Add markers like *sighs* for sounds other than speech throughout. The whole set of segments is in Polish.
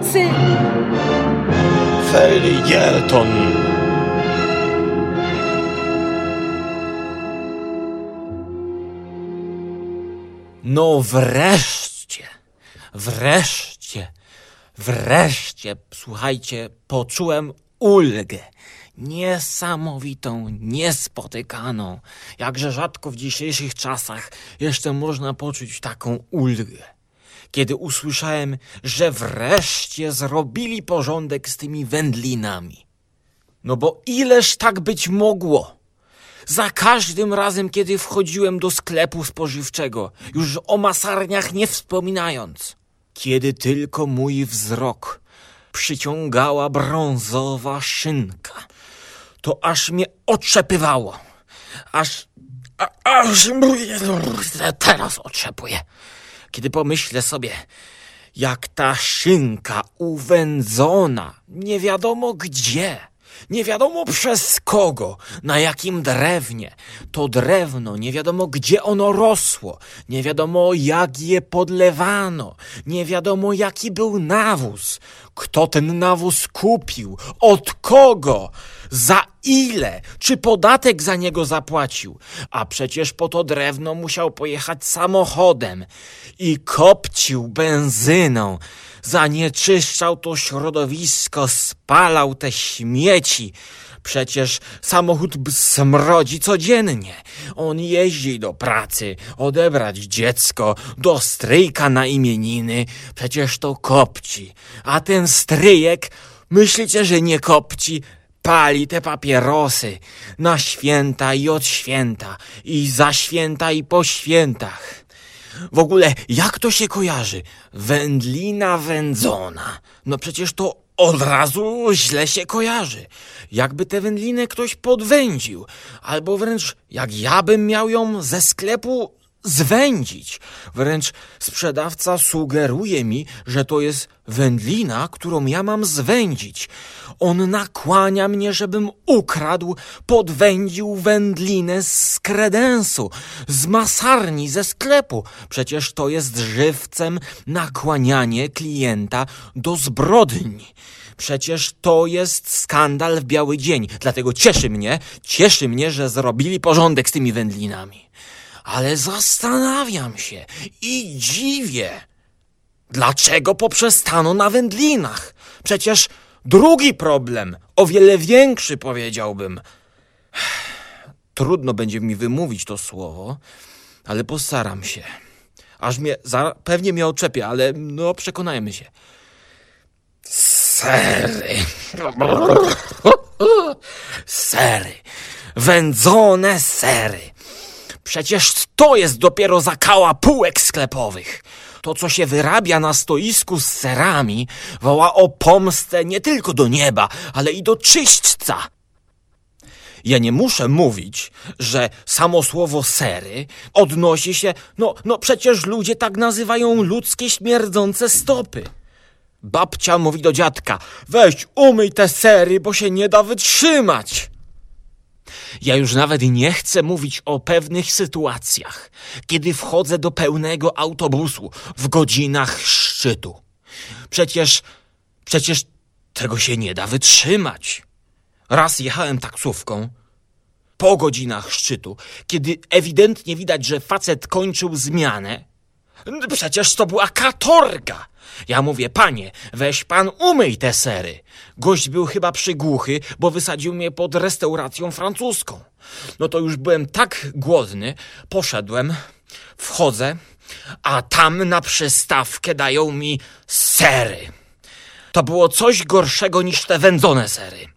pomocy! Felieton! No wreszcie, wreszcie, wreszcie, słuchajcie, poczułem ulgę. Niesamowitą, niespotykaną. Jakże rzadko w dzisiejszych czasach jeszcze można poczuć taką ulgę. Kiedy usłyszałem, że wreszcie zrobili porządek z tymi wędlinami. No bo ileż tak być mogło? Za każdym razem, kiedy wchodziłem do sklepu spożywczego, już o masarniach nie wspominając, kiedy tylko mój wzrok przyciągała brązowa szynka, to aż mnie otrzepywało. Aż, a, aż mówię, teraz otrzepuję. Kiedy pomyślę sobie, jak ta szynka uwędzona, nie wiadomo gdzie, nie wiadomo przez kogo, na jakim drewnie. To drewno, nie wiadomo gdzie ono rosło, nie wiadomo jak je podlewano, nie wiadomo jaki był nawóz, kto ten nawóz kupił, od kogo, za ile, czy podatek za niego zapłacił. A przecież po to drewno musiał pojechać samochodem i kopcił benzyną zanieczyszczał to środowisko, spalał te śmieci. Przecież samochód smrodzi codziennie. On jeździ do pracy, odebrać dziecko, do stryjka na imieniny. Przecież to kopci. A ten stryjek, myślicie, że nie kopci? Pali te papierosy na święta i od święta, i za święta i po świętach. W ogóle, jak to się kojarzy? Wędlina wędzona. No przecież to od razu źle się kojarzy. Jakby tę wędlinę ktoś podwędził. Albo wręcz jak ja bym miał ją ze sklepu zwędzić. Wręcz sprzedawca sugeruje mi, że to jest wędlina, którą ja mam zwędzić. On nakłania mnie, żebym ukradł, podwędził wędlinę z kredensu, z masarni, ze sklepu. Przecież to jest żywcem nakłanianie klienta do zbrodni. Przecież to jest skandal w biały dzień. Dlatego cieszy mnie, cieszy mnie, że zrobili porządek z tymi wędlinami. Ale zastanawiam się i dziwię, dlaczego poprzestano na wędlinach. Przecież drugi problem, o wiele większy powiedziałbym. *sighs* Trudno będzie mi wymówić to słowo, ale postaram się. Aż mnie, pewnie mnie oczepie, ale no przekonajmy się. Sery. *laughs* Sery. Wędzone sery. Przecież to jest dopiero zakała półek sklepowych. To, co się wyrabia na stoisku z serami, woła o pomstę nie tylko do nieba, ale i do czyśćca. Ja nie muszę mówić, że samo słowo sery odnosi się, no, no przecież ludzie tak nazywają ludzkie śmierdzące stopy. Babcia mówi do dziadka, weź umyj te sery, bo się nie da wytrzymać. Ja już nawet nie chcę mówić o pewnych sytuacjach, kiedy wchodzę do pełnego autobusu w godzinach szczytu. Przecież, przecież tego się nie da wytrzymać. Raz jechałem taksówką po godzinach szczytu, kiedy ewidentnie widać, że facet kończył zmianę. Przecież to była katorga. Ja mówię, panie, weź pan umyj te sery. Gość był chyba przygłuchy, bo wysadził mnie pod restauracją francuską. No to już byłem tak głodny, poszedłem, wchodzę, a tam na przystawkę dają mi sery. To było coś gorszego niż te wędzone sery.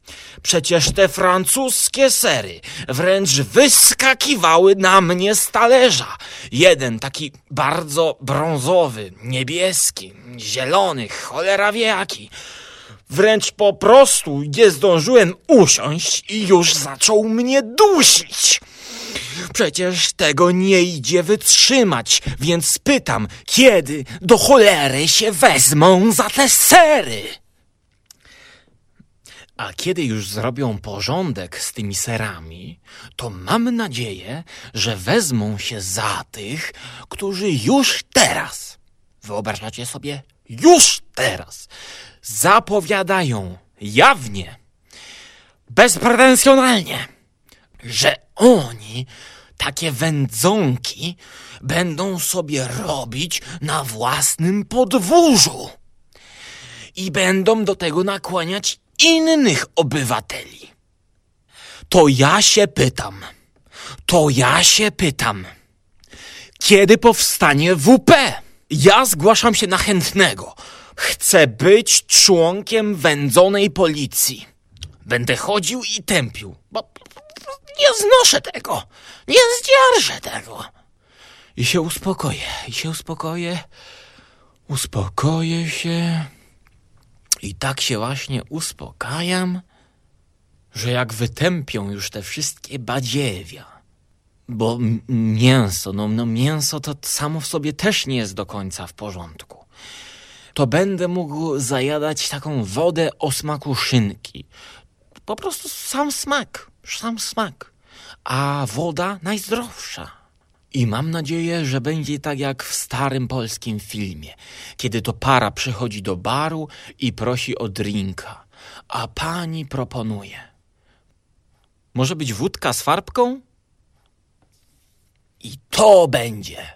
Przecież te francuskie sery wręcz wyskakiwały na mnie z talerza. Jeden taki bardzo brązowy, niebieski, zielony, cholera wie jaki. Wręcz po prostu nie zdążyłem usiąść i już zaczął mnie dusić. Przecież tego nie idzie wytrzymać, więc pytam, kiedy do cholery się wezmą za te sery? A kiedy już zrobią porządek z tymi serami, to mam nadzieję, że wezmą się za tych, którzy już teraz, wyobrażacie sobie, już teraz zapowiadają jawnie, bezpretensjonalnie, że oni takie wędzonki będą sobie robić na własnym podwórzu i będą do tego nakłaniać innych obywateli. To ja się pytam, to ja się pytam, kiedy powstanie WP? Ja zgłaszam się na chętnego. Chcę być członkiem wędzonej policji. Będę chodził i tępił, bo nie znoszę tego, nie zdzierżę tego. I się uspokoję, i się uspokoję, uspokoję się. I tak się właśnie uspokajam, że jak wytępią już te wszystkie badziewia, bo mięso, no, no mięso to samo w sobie też nie jest do końca w porządku, to będę mógł zajadać taką wodę o smaku szynki. Po prostu sam smak, sam smak. A woda najzdrowsza. I mam nadzieję, że będzie tak jak w starym polskim filmie, kiedy to para przychodzi do baru i prosi o drinka, a pani proponuje. Może być wódka z farbką? I to będzie.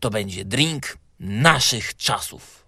To będzie drink naszych czasów.